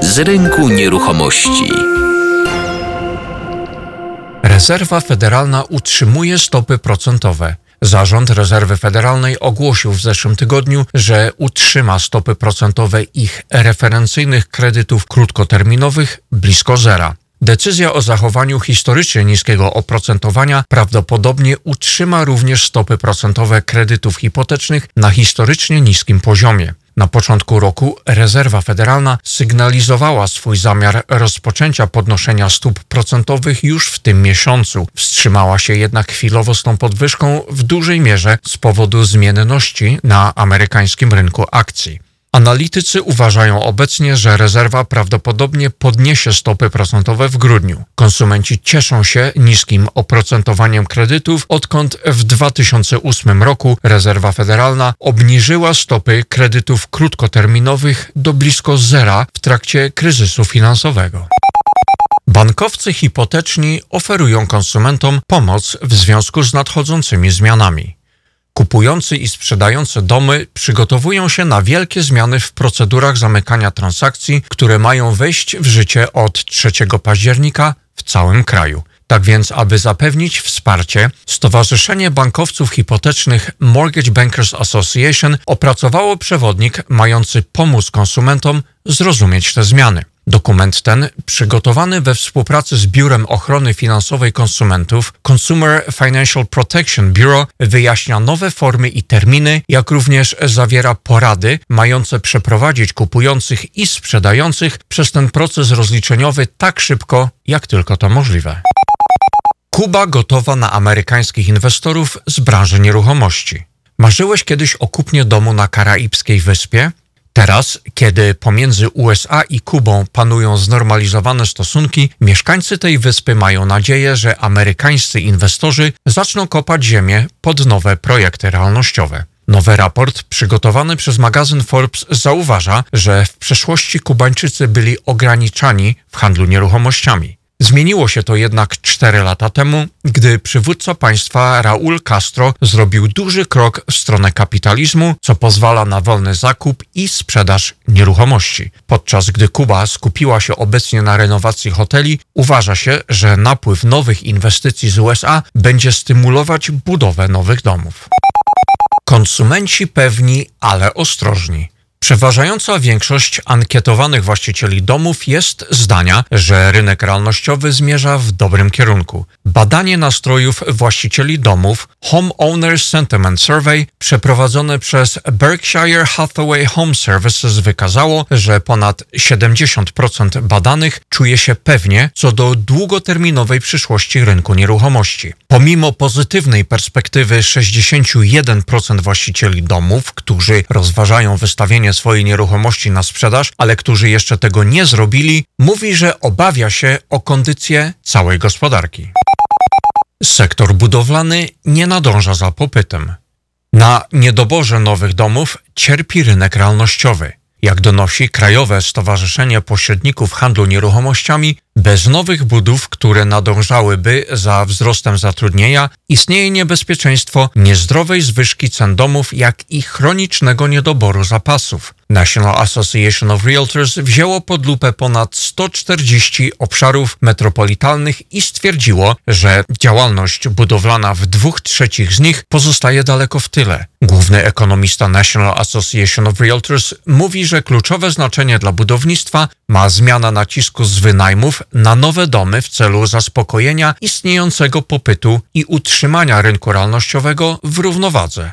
Z rynku nieruchomości. Rezerwa Federalna utrzymuje stopy procentowe. Zarząd Rezerwy Federalnej ogłosił w zeszłym tygodniu, że utrzyma stopy procentowe ich referencyjnych kredytów krótkoterminowych blisko zera. Decyzja o zachowaniu historycznie niskiego oprocentowania prawdopodobnie utrzyma również stopy procentowe kredytów hipotecznych na historycznie niskim poziomie. Na początku roku Rezerwa Federalna sygnalizowała swój zamiar rozpoczęcia podnoszenia stóp procentowych już w tym miesiącu. Wstrzymała się jednak chwilowo z tą podwyżką w dużej mierze z powodu zmienności na amerykańskim rynku akcji. Analitycy uważają obecnie, że rezerwa prawdopodobnie podniesie stopy procentowe w grudniu. Konsumenci cieszą się niskim oprocentowaniem kredytów, odkąd w 2008 roku rezerwa federalna obniżyła stopy kredytów krótkoterminowych do blisko zera w trakcie kryzysu finansowego. Bankowcy hipoteczni oferują konsumentom pomoc w związku z nadchodzącymi zmianami. Kupujący i sprzedający domy przygotowują się na wielkie zmiany w procedurach zamykania transakcji, które mają wejść w życie od 3 października w całym kraju. Tak więc, aby zapewnić wsparcie, Stowarzyszenie Bankowców Hipotecznych Mortgage Bankers Association opracowało przewodnik mający pomóc konsumentom zrozumieć te zmiany. Dokument ten, przygotowany we współpracy z Biurem Ochrony Finansowej Konsumentów Consumer Financial Protection Bureau, wyjaśnia nowe formy i terminy, jak również zawiera porady mające przeprowadzić kupujących i sprzedających przez ten proces rozliczeniowy tak szybko, jak tylko to możliwe. Kuba gotowa na amerykańskich inwestorów z branży nieruchomości. Marzyłeś kiedyś o kupnie domu na karaibskiej wyspie? Teraz, kiedy pomiędzy USA i Kubą panują znormalizowane stosunki, mieszkańcy tej wyspy mają nadzieję, że amerykańscy inwestorzy zaczną kopać ziemię pod nowe projekty realnościowe. Nowy raport przygotowany przez magazyn Forbes zauważa, że w przeszłości Kubańczycy byli ograniczani w handlu nieruchomościami. Zmieniło się to jednak 4 lata temu, gdy przywódca państwa Raúl Castro zrobił duży krok w stronę kapitalizmu, co pozwala na wolny zakup i sprzedaż nieruchomości. Podczas gdy Kuba skupiła się obecnie na renowacji hoteli, uważa się, że napływ nowych inwestycji z USA będzie stymulować budowę nowych domów. Konsumenci pewni, ale ostrożni. Przeważająca większość ankietowanych właścicieli domów jest zdania, że rynek realnościowy zmierza w dobrym kierunku. Badanie nastrojów właścicieli domów Homeowners Sentiment Survey przeprowadzone przez Berkshire Hathaway Home Services wykazało, że ponad 70% badanych czuje się pewnie co do długoterminowej przyszłości rynku nieruchomości. Pomimo pozytywnej perspektywy 61% właścicieli domów, którzy rozważają wystawienie swojej nieruchomości na sprzedaż, ale którzy jeszcze tego nie zrobili, mówi, że obawia się o kondycję całej gospodarki. Sektor budowlany nie nadąża za popytem. Na niedoborze nowych domów cierpi rynek realnościowy. Jak donosi Krajowe Stowarzyszenie Pośredników Handlu Nieruchomościami, bez nowych budów, które nadążałyby za wzrostem zatrudnienia, istnieje niebezpieczeństwo niezdrowej zwyżki cen domów, jak i chronicznego niedoboru zapasów. National Association of Realtors wzięło pod lupę ponad 140 obszarów metropolitalnych i stwierdziło, że działalność budowlana w dwóch trzecich z nich pozostaje daleko w tyle. Główny ekonomista National Association of Realtors mówi, że kluczowe znaczenie dla budownictwa ma zmiana nacisku z wynajmów na nowe domy w celu zaspokojenia istniejącego popytu i utrzymania rynku realnościowego w równowadze.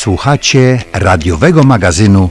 Słuchacie radiowego magazynu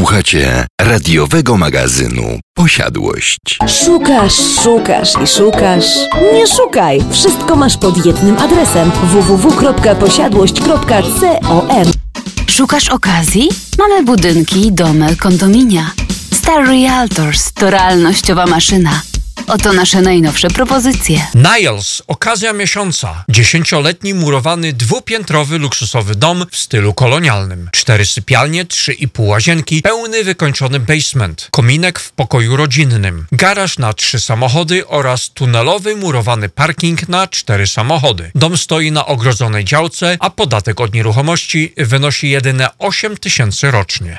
Słuchacie radiowego magazynu Posiadłość. Szukasz, szukasz i szukasz. Nie szukaj! Wszystko masz pod jednym adresem www.posiadłość.com. Szukasz okazji? Mamy budynki, domy, kondominia. Star Realtors to realnościowa maszyna. Oto nasze najnowsze propozycje. Niles, okazja miesiąca. Dziesięcioletni murowany dwupiętrowy luksusowy dom w stylu kolonialnym. Cztery sypialnie, trzy i pół łazienki, pełny wykończony basement, kominek w pokoju rodzinnym, garaż na trzy samochody oraz tunelowy murowany parking na cztery samochody. Dom stoi na ogrodzonej działce, a podatek od nieruchomości wynosi jedyne 8 tysięcy rocznie.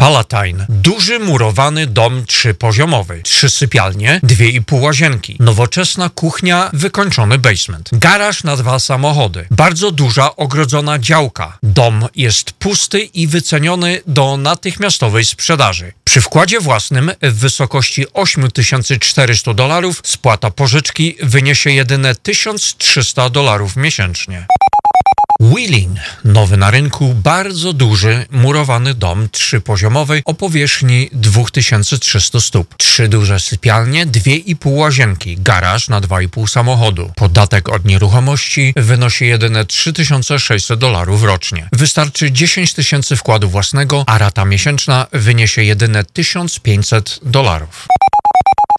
Palatine. Duży murowany dom trzypoziomowy. Trzy sypialnie, dwie i pół łazienki. Nowoczesna kuchnia, wykończony basement. Garaż na dwa samochody. Bardzo duża ogrodzona działka. Dom jest pusty i wyceniony do natychmiastowej sprzedaży. Przy wkładzie własnym w wysokości 8400 dolarów spłata pożyczki wyniesie jedynie 1300 dolarów miesięcznie. Wheeling, nowy na rynku, bardzo duży, murowany dom trzypoziomowy o powierzchni 2300 stóp. Trzy duże sypialnie, dwie i pół łazienki, garaż na 2,5 samochodu. Podatek od nieruchomości wynosi jedyne 3600 dolarów rocznie. Wystarczy 10 tysięcy wkładu własnego, a rata miesięczna wyniesie jedyne 1500 dolarów.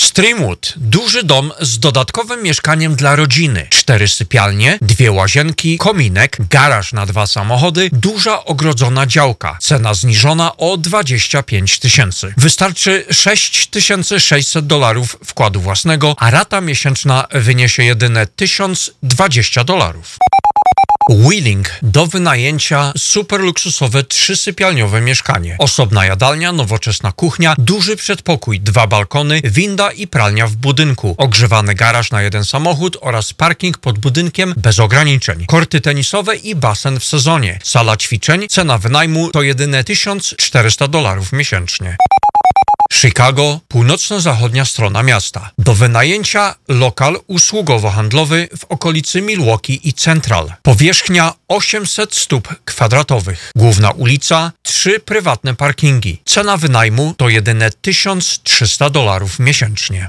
Streamwood. Duży dom z dodatkowym mieszkaniem dla rodziny. Cztery sypialnie, dwie łazienki, kominek, garaż na dwa samochody, duża ogrodzona działka. Cena zniżona o 25 tysięcy. Wystarczy 6600 dolarów wkładu własnego, a rata miesięczna wyniesie jedyne 1020 dolarów. Wheeling do wynajęcia super luksusowe trzysypialniowe mieszkanie. Osobna jadalnia, nowoczesna kuchnia, duży przedpokój, dwa balkony, winda i pralnia w budynku, ogrzewany garaż na jeden samochód oraz parking pod budynkiem bez ograniczeń. Korty tenisowe i basen w sezonie. Sala ćwiczeń, cena wynajmu to jedyne 1400 dolarów miesięcznie. Chicago, północno-zachodnia strona miasta. Do wynajęcia lokal usługowo-handlowy w okolicy Milwaukee i Central. Powierzchnia 800 stóp kwadratowych. Główna ulica, trzy prywatne parkingi. Cena wynajmu to jedyne 1300 dolarów miesięcznie.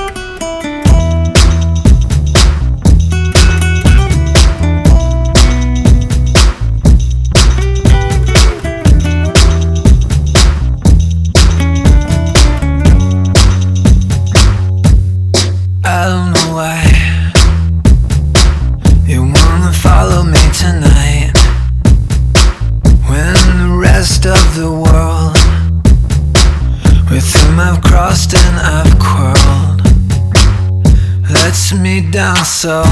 rest of the world. With whom I've crossed and I've quarreled. Lets me down so.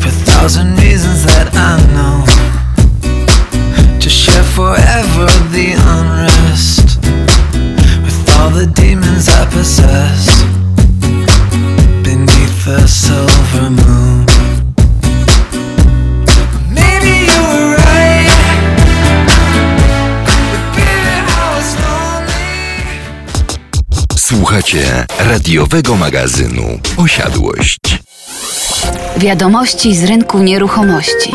For thousand reasons that I know. To share forever the unrest. With all the demons I possess. Słuchacie radiowego magazynu Posiadłość. Wiadomości z rynku nieruchomości.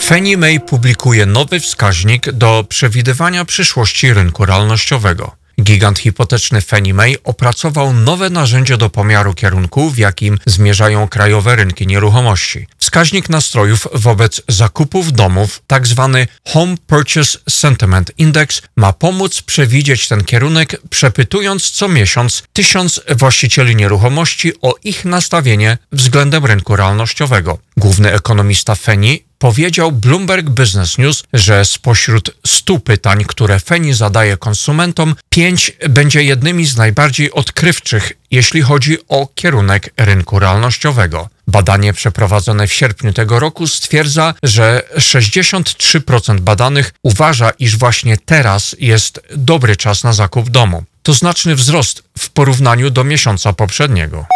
Fannie Mae publikuje nowy wskaźnik do przewidywania przyszłości rynku realnościowego. Gigant hipoteczny Fannie Mae opracował nowe narzędzie do pomiaru kierunku, w jakim zmierzają krajowe rynki nieruchomości. Wskaźnik nastrojów wobec zakupów domów, tzw. Home Purchase Sentiment Index, ma pomóc przewidzieć ten kierunek, przepytując co miesiąc tysiąc właścicieli nieruchomości o ich nastawienie względem rynku realnościowego. Główny ekonomista Fannie powiedział Bloomberg Business News, że spośród 100 pytań, które Fannie zadaje konsumentom, 5 będzie jednymi z najbardziej odkrywczych, jeśli chodzi o kierunek rynku realnościowego. Badanie przeprowadzone w sierpniu tego roku stwierdza, że 63% badanych uważa, iż właśnie teraz jest dobry czas na zakup domu. To znaczny wzrost w porównaniu do miesiąca poprzedniego.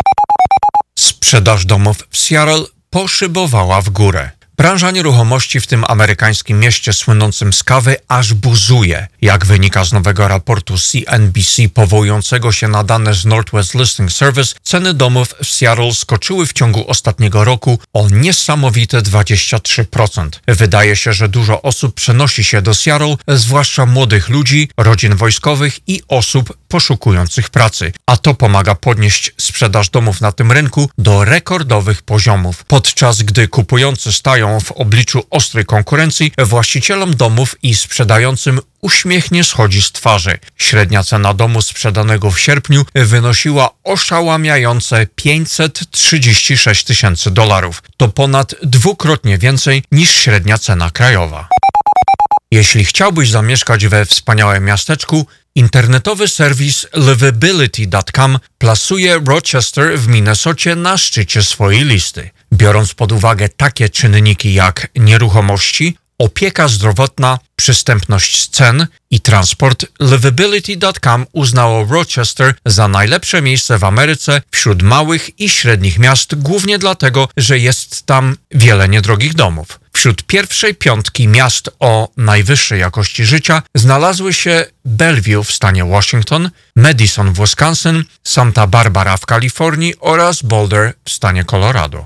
Sprzedaż domów w Seattle poszybowała w górę. Branża nieruchomości w tym amerykańskim mieście słynącym z kawy aż buzuje. Jak wynika z nowego raportu CNBC powołującego się na dane z Northwest Listing Service, ceny domów w Seattle skoczyły w ciągu ostatniego roku o niesamowite 23%. Wydaje się, że dużo osób przenosi się do Seattle, zwłaszcza młodych ludzi, rodzin wojskowych i osób poszukujących pracy, a to pomaga podnieść sprzedaż domów na tym rynku do rekordowych poziomów. Podczas gdy kupujący stają w obliczu ostrej konkurencji, właścicielom domów i sprzedającym uśmiech nie schodzi z twarzy. Średnia cena domu sprzedanego w sierpniu wynosiła oszałamiające 536 tysięcy dolarów. To ponad dwukrotnie więcej niż średnia cena krajowa. Jeśli chciałbyś zamieszkać we wspaniałym miasteczku, internetowy serwis livability.com plasuje Rochester w Minnesocie na szczycie swojej listy. Biorąc pod uwagę takie czynniki jak nieruchomości, opieka zdrowotna, przystępność cen i transport, livability.com uznało Rochester za najlepsze miejsce w Ameryce wśród małych i średnich miast, głównie dlatego, że jest tam wiele niedrogich domów. Wśród pierwszej piątki miast o najwyższej jakości życia znalazły się Bellevue w stanie Washington, Madison w Wisconsin, Santa Barbara w Kalifornii oraz Boulder w stanie Colorado.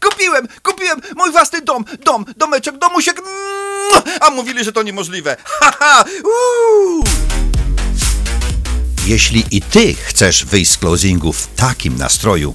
Kupiłem, kupiłem mój własny dom, dom, domeczek, domusiek. A mówili, że to niemożliwe. Haha, uuu. Jeśli i ty chcesz wyjść z closingu w takim nastroju,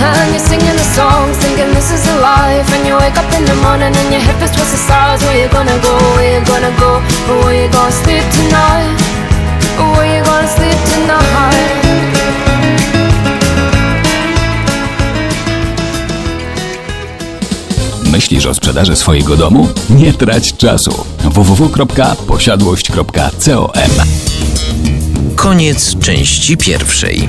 And you're singing the songs, thinking this is a life. And you wake up in the morning and your hip is twisted sides. Where you gonna go? Where you gonna go? Where you gonna sleep tonight? Where you gonna sleep tonight? Myślisz o sprzedaży swojego domu? Nie trać czasu. www.posiadłość.com Koniec części pierwszej.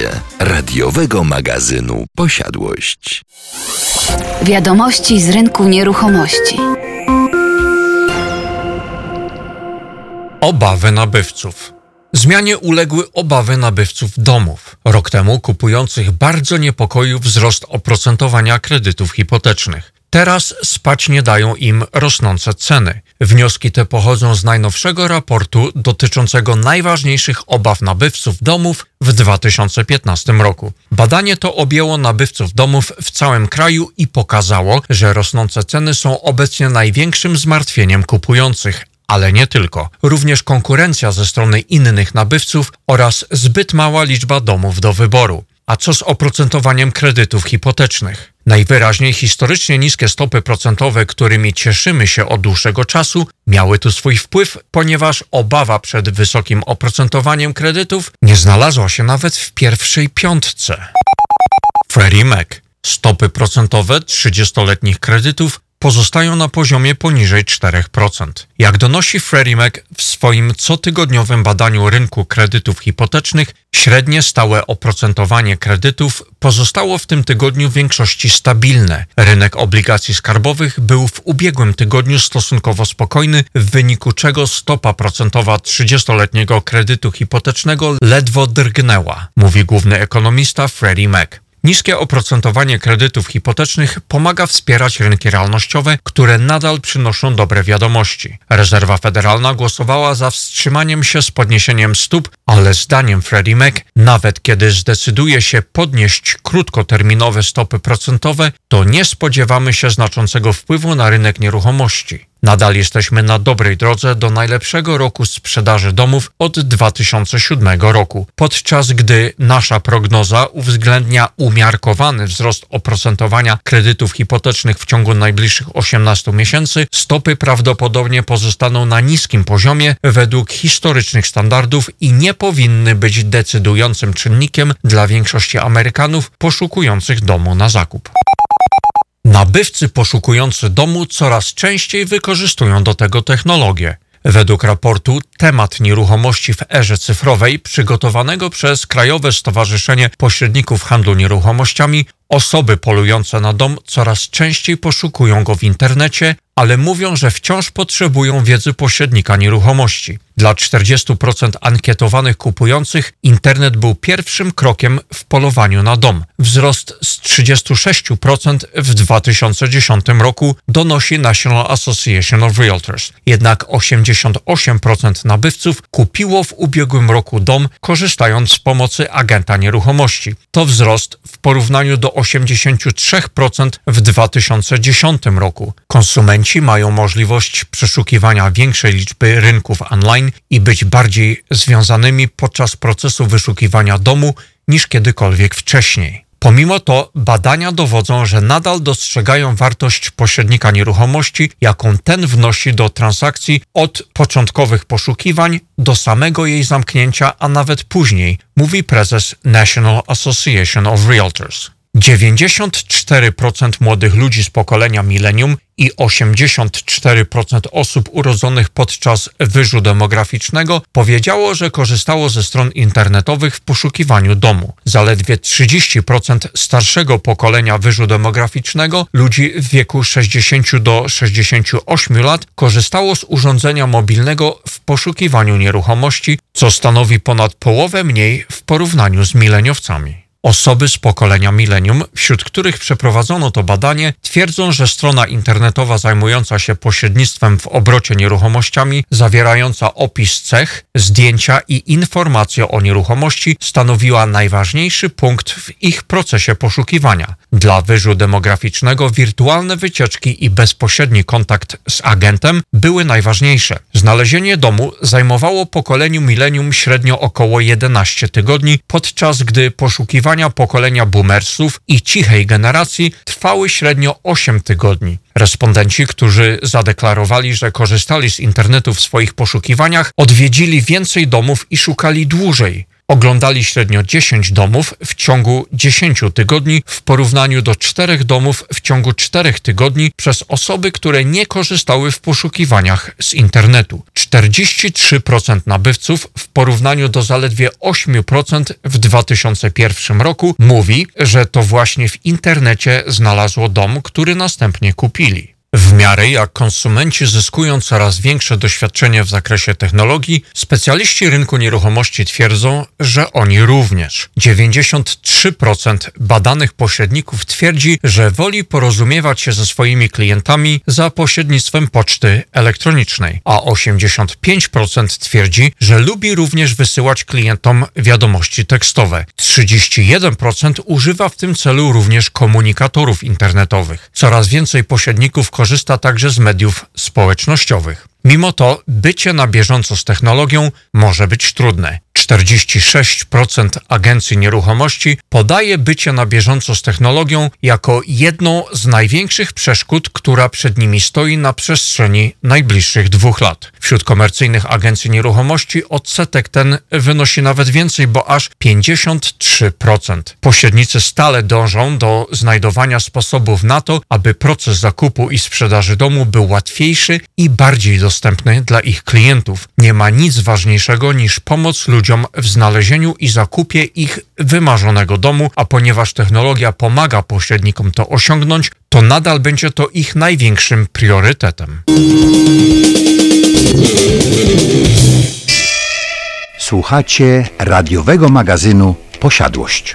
Słuchacie radiowego magazynu Posiadłość. Wiadomości z rynku nieruchomości. Obawy nabywców. Zmianie uległy obawy nabywców domów. Rok temu kupujących bardzo niepokoił wzrost oprocentowania kredytów hipotecznych. Teraz spać nie dają im rosnące ceny. Wnioski te pochodzą z najnowszego raportu dotyczącego najważniejszych obaw nabywców domów w 2015 roku. Badanie to objęło nabywców domów w całym kraju i pokazało, że rosnące ceny są obecnie największym zmartwieniem kupujących, ale nie tylko. Również konkurencja ze strony innych nabywców oraz zbyt mała liczba domów do wyboru. A co z oprocentowaniem kredytów hipotecznych? Najwyraźniej historycznie niskie stopy procentowe, którymi cieszymy się od dłuższego czasu, miały tu swój wpływ, ponieważ obawa przed wysokim oprocentowaniem kredytów nie znalazła się nawet w pierwszej piątce. Freddie Mac. Stopy procentowe 30-letnich kredytów pozostają na poziomie poniżej 4%. Jak donosi Freddie Mac w swoim cotygodniowym badaniu rynku kredytów hipotecznych, średnie stałe oprocentowanie kredytów pozostało w tym tygodniu w większości stabilne. Rynek obligacji skarbowych był w ubiegłym tygodniu stosunkowo spokojny, w wyniku czego stopa procentowa 30-letniego kredytu hipotecznego ledwo drgnęła, mówi główny ekonomista Freddie Mac. Niskie oprocentowanie kredytów hipotecznych pomaga wspierać rynki realnościowe, które nadal przynoszą dobre wiadomości. Rezerwa Federalna głosowała za wstrzymaniem się z podniesieniem stóp, ale zdaniem Freddie Mac, nawet kiedy zdecyduje się podnieść krótkoterminowe stopy procentowe, to nie spodziewamy się znaczącego wpływu na rynek nieruchomości. Nadal jesteśmy na dobrej drodze do najlepszego roku sprzedaży domów od 2007 roku, podczas gdy nasza prognoza uwzględnia umiarkowany wzrost oprocentowania kredytów hipotecznych w ciągu najbliższych 18 miesięcy, stopy prawdopodobnie pozostaną na niskim poziomie według historycznych standardów i nie powinny być decydującym czynnikiem dla większości Amerykanów poszukujących domu na zakup. Nabywcy poszukujący domu coraz częściej wykorzystują do tego technologię. Według raportu Temat nieruchomości w erze cyfrowej przygotowanego przez Krajowe Stowarzyszenie Pośredników Handlu Nieruchomościami osoby polujące na dom coraz częściej poszukują go w internecie, ale mówią, że wciąż potrzebują wiedzy pośrednika nieruchomości. Dla 40% ankietowanych kupujących internet był pierwszym krokiem w polowaniu na dom. Wzrost z 36% w 2010 roku donosi National Association of Realtors. Jednak 88% nabywców kupiło w ubiegłym roku dom korzystając z pomocy agenta nieruchomości. To wzrost w porównaniu do 83% w 2010 roku. Konsumenci mają możliwość przeszukiwania większej liczby rynków online i być bardziej związanymi podczas procesu wyszukiwania domu niż kiedykolwiek wcześniej. Pomimo to badania dowodzą, że nadal dostrzegają wartość pośrednika nieruchomości, jaką ten wnosi do transakcji od początkowych poszukiwań do samego jej zamknięcia, a nawet później, mówi prezes National Association of Realtors. 94% młodych ludzi z pokolenia milenium i 84% osób urodzonych podczas wyżu demograficznego powiedziało, że korzystało ze stron internetowych w poszukiwaniu domu. Zaledwie 30% starszego pokolenia wyżu demograficznego, ludzi w wieku 60 do 68 lat, korzystało z urządzenia mobilnego w poszukiwaniu nieruchomości, co stanowi ponad połowę mniej w porównaniu z mileniowcami. Osoby z pokolenia milenium, wśród których przeprowadzono to badanie, twierdzą, że strona internetowa zajmująca się pośrednictwem w obrocie nieruchomościami, zawierająca opis cech, zdjęcia i informacje o nieruchomości, stanowiła najważniejszy punkt w ich procesie poszukiwania. Dla wyżu demograficznego wirtualne wycieczki i bezpośredni kontakt z agentem były najważniejsze. Znalezienie domu zajmowało pokoleniu milenium średnio około 11 tygodni, podczas gdy poszukiwanie pokolenia boomersów i cichej generacji trwały średnio 8 tygodni. Respondenci, którzy zadeklarowali, że korzystali z internetu w swoich poszukiwaniach, odwiedzili więcej domów i szukali dłużej. Oglądali średnio 10 domów w ciągu 10 tygodni w porównaniu do 4 domów w ciągu 4 tygodni przez osoby, które nie korzystały w poszukiwaniach z internetu. 43% nabywców w porównaniu do zaledwie 8% w 2001 roku mówi, że to właśnie w internecie znalazło dom, który następnie kupili. W miarę jak konsumenci zyskują coraz większe doświadczenie w zakresie technologii, specjaliści rynku nieruchomości twierdzą, że oni również. 93% badanych pośredników twierdzi, że woli porozumiewać się ze swoimi klientami za pośrednictwem poczty elektronicznej, a 85% twierdzi, że lubi również wysyłać klientom wiadomości tekstowe. 31% używa w tym celu również komunikatorów internetowych. Coraz więcej pośredników korzysta także z mediów społecznościowych. Mimo to bycie na bieżąco z technologią może być trudne. 46% agencji nieruchomości podaje bycie na bieżąco z technologią jako jedną z największych przeszkód, która przed nimi stoi na przestrzeni najbliższych dwóch lat. Wśród komercyjnych agencji nieruchomości odsetek ten wynosi nawet więcej, bo aż 53%. Pośrednicy stale dążą do znajdowania sposobów na to, aby proces zakupu i sprzedaży domu był łatwiejszy i bardziej dostępny dla ich klientów. Nie ma nic ważniejszego niż pomoc ludziom w znalezieniu i zakupie ich wymarzonego domu, a ponieważ technologia pomaga pośrednikom to osiągnąć, to nadal będzie to ich największym priorytetem. Słuchacie radiowego magazynu Posiadłość.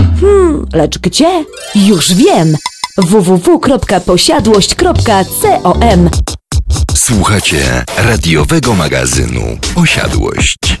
Hmm, lecz gdzie? Już wiem! www.posiadłość.com Słuchacie radiowego magazynu Posiadłość.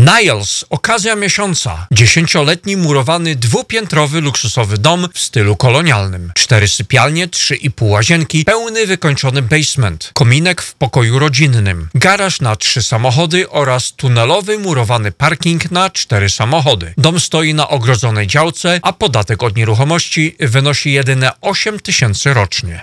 Niles, okazja miesiąca. Dziesięcioletni murowany dwupiętrowy luksusowy dom w stylu kolonialnym. Cztery sypialnie, trzy i pół łazienki, pełny wykończony basement, kominek w pokoju rodzinnym, garaż na trzy samochody oraz tunelowy murowany parking na cztery samochody. Dom stoi na ogrodzonej działce, a podatek od nieruchomości wynosi jedyne 8 tysięcy rocznie.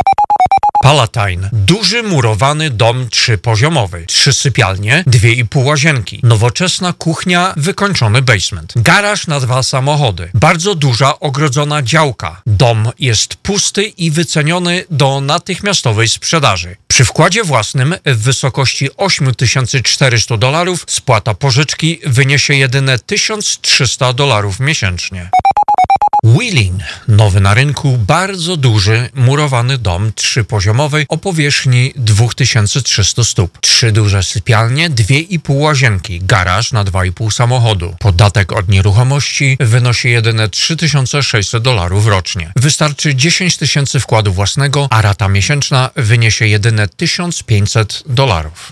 Palatine. Duży murowany dom trzypoziomowy. Trzy sypialnie, dwie i pół łazienki. Nowoczesna kuchnia, wykończony basement. Garaż na dwa samochody. Bardzo duża ogrodzona działka. Dom jest pusty i wyceniony do natychmiastowej sprzedaży. Przy wkładzie własnym w wysokości 8400 dolarów spłata pożyczki wyniesie jedyne 1300 dolarów miesięcznie. Wheeling, nowy na rynku, bardzo duży, murowany dom trzypoziomowy o powierzchni 2300 stóp. Trzy duże sypialnie, dwie i pół łazienki, garaż na 2,5 samochodu. Podatek od nieruchomości wynosi jedyne 3600 dolarów rocznie. Wystarczy 10 tysięcy wkładu własnego, a rata miesięczna wyniesie jedyne 1500 dolarów.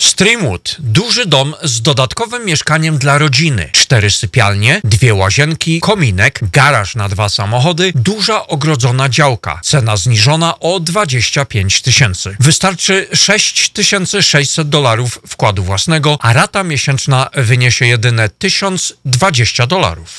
Streamwood. Duży dom z dodatkowym mieszkaniem dla rodziny. Cztery sypialnie, dwie łazienki, kominek, garaż na dwa samochody, duża ogrodzona działka. Cena zniżona o 25 tysięcy. Wystarczy 6600 dolarów wkładu własnego, a rata miesięczna wyniesie jedyne 1020 dolarów.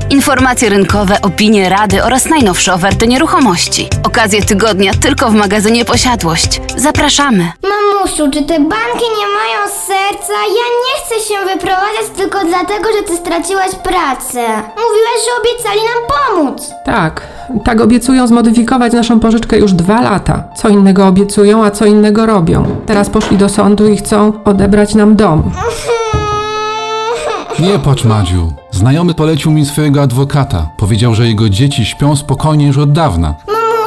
Informacje rynkowe, opinie, rady oraz najnowsze oferty nieruchomości. Okazje tygodnia tylko w magazynie Posiadłość. Zapraszamy. Mamusiu, czy te banki nie mają serca? Ja nie chcę się wyprowadzać tylko dlatego, że ty straciłaś pracę. Mówiłaś, że obiecali nam pomóc. Tak, tak obiecują zmodyfikować naszą pożyczkę już dwa lata. Co innego obiecują, a co innego robią. Teraz poszli do sądu i chcą odebrać nam dom. Nie płacz, Madziu. Znajomy polecił mi swojego adwokata. Powiedział, że jego dzieci śpią spokojnie już od dawna.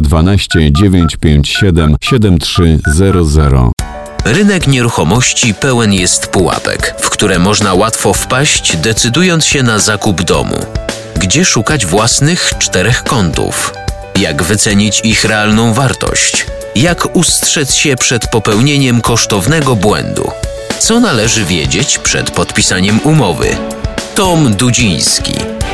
312 957 7300 Rynek nieruchomości pełen jest pułapek, w które można łatwo wpaść, decydując się na zakup domu. Gdzie szukać własnych czterech kątów? Jak wycenić ich realną wartość? Jak ustrzec się przed popełnieniem kosztownego błędu? Co należy wiedzieć przed podpisaniem umowy? Tom Dudziński.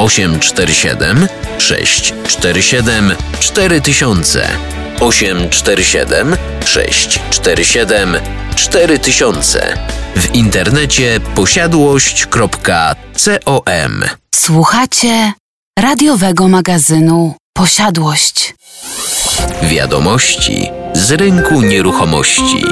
847 647 4000 847 647 4000 w internecie posiadłość.com Słuchacie radiowego magazynu Posiadłość. Wiadomości z rynku nieruchomości.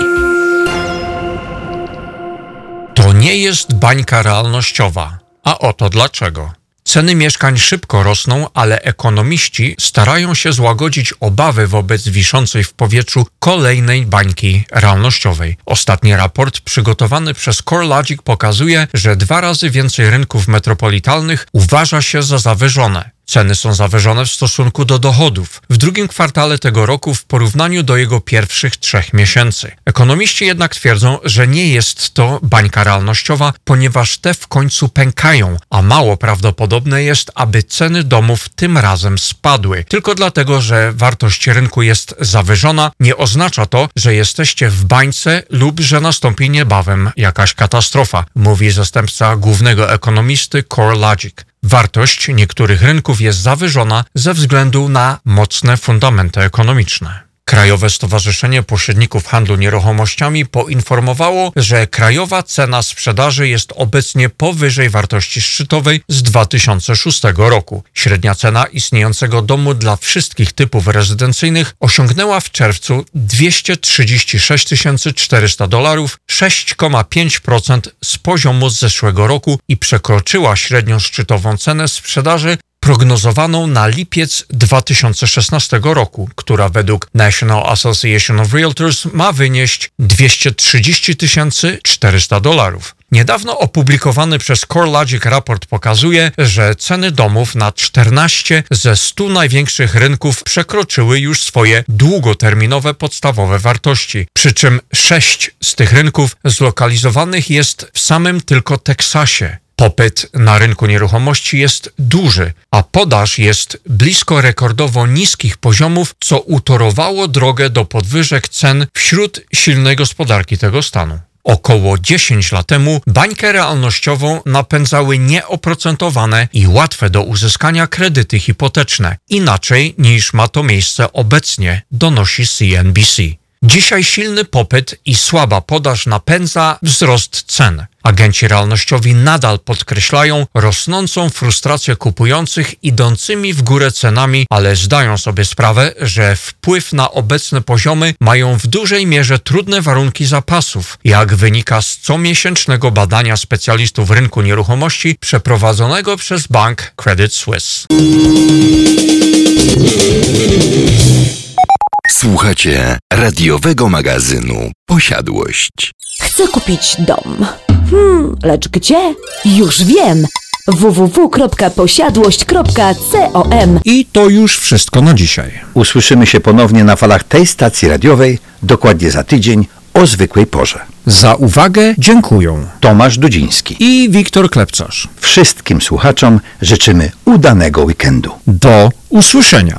To nie jest bańka realnościowa. A oto dlaczego. Ceny mieszkań szybko rosną, ale ekonomiści starają się złagodzić obawy wobec wiszącej w powietrzu kolejnej bańki realnościowej. Ostatni raport przygotowany przez CoreLogic pokazuje, że dwa razy więcej rynków metropolitalnych uważa się za zawyżone. Ceny są zawyżone w stosunku do dochodów w drugim kwartale tego roku w porównaniu do jego pierwszych trzech miesięcy. Ekonomiści jednak twierdzą, że nie jest to bańka realnościowa, ponieważ te w końcu pękają, a mało prawdopodobne jest, aby ceny domów tym razem spadły. Tylko dlatego, że wartość rynku jest zawyżona, nie oznacza to, że jesteście w bańce lub że nastąpi niebawem jakaś katastrofa, mówi zastępca głównego ekonomisty CoreLogic. Wartość niektórych rynków jest zawyżona ze względu na mocne fundamenty ekonomiczne. Krajowe Stowarzyszenie Pośredników Handlu Nieruchomościami poinformowało, że krajowa cena sprzedaży jest obecnie powyżej wartości szczytowej z 2006 roku. Średnia cena istniejącego domu dla wszystkich typów rezydencyjnych osiągnęła w czerwcu 236 400 dolarów, 6,5% z poziomu z zeszłego roku i przekroczyła średnią szczytową cenę sprzedaży prognozowaną na lipiec 2016 roku, która według National Association of Realtors ma wynieść 230 400 dolarów. Niedawno opublikowany przez CoreLogic raport pokazuje, że ceny domów na 14 ze 100 największych rynków przekroczyły już swoje długoterminowe podstawowe wartości, przy czym 6 z tych rynków zlokalizowanych jest w samym tylko Teksasie. Popyt na rynku nieruchomości jest duży, a podaż jest blisko rekordowo niskich poziomów, co utorowało drogę do podwyżek cen wśród silnej gospodarki tego stanu. Około 10 lat temu bańkę realnościową napędzały nieoprocentowane i łatwe do uzyskania kredyty hipoteczne, inaczej niż ma to miejsce obecnie, donosi CNBC. Dzisiaj silny popyt i słaba podaż napędza wzrost cen. Agenci realnościowi nadal podkreślają rosnącą frustrację kupujących idącymi w górę cenami, ale zdają sobie sprawę, że wpływ na obecne poziomy mają w dużej mierze trudne warunki zapasów, jak wynika z comiesięcznego badania specjalistów rynku nieruchomości przeprowadzonego przez bank Credit Suisse. Słuchacie radiowego magazynu Posiadłość. Chcę kupić dom. Hmm, lecz gdzie? Już wiem! www.posiadłość.com I to już wszystko na dzisiaj. Usłyszymy się ponownie na falach tej stacji radiowej dokładnie za tydzień o zwykłej porze. Za uwagę dziękuję. Tomasz Dudziński i Wiktor Klepcarz. Wszystkim słuchaczom życzymy udanego weekendu. Do usłyszenia.